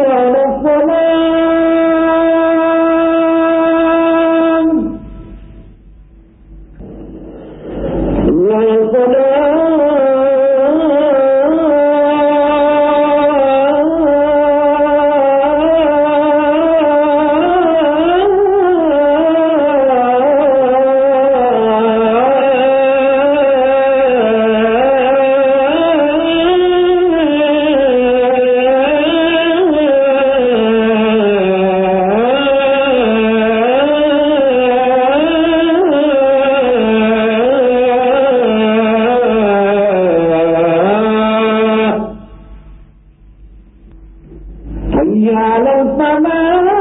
ഇങ്ങനെയാണ് الرجال فما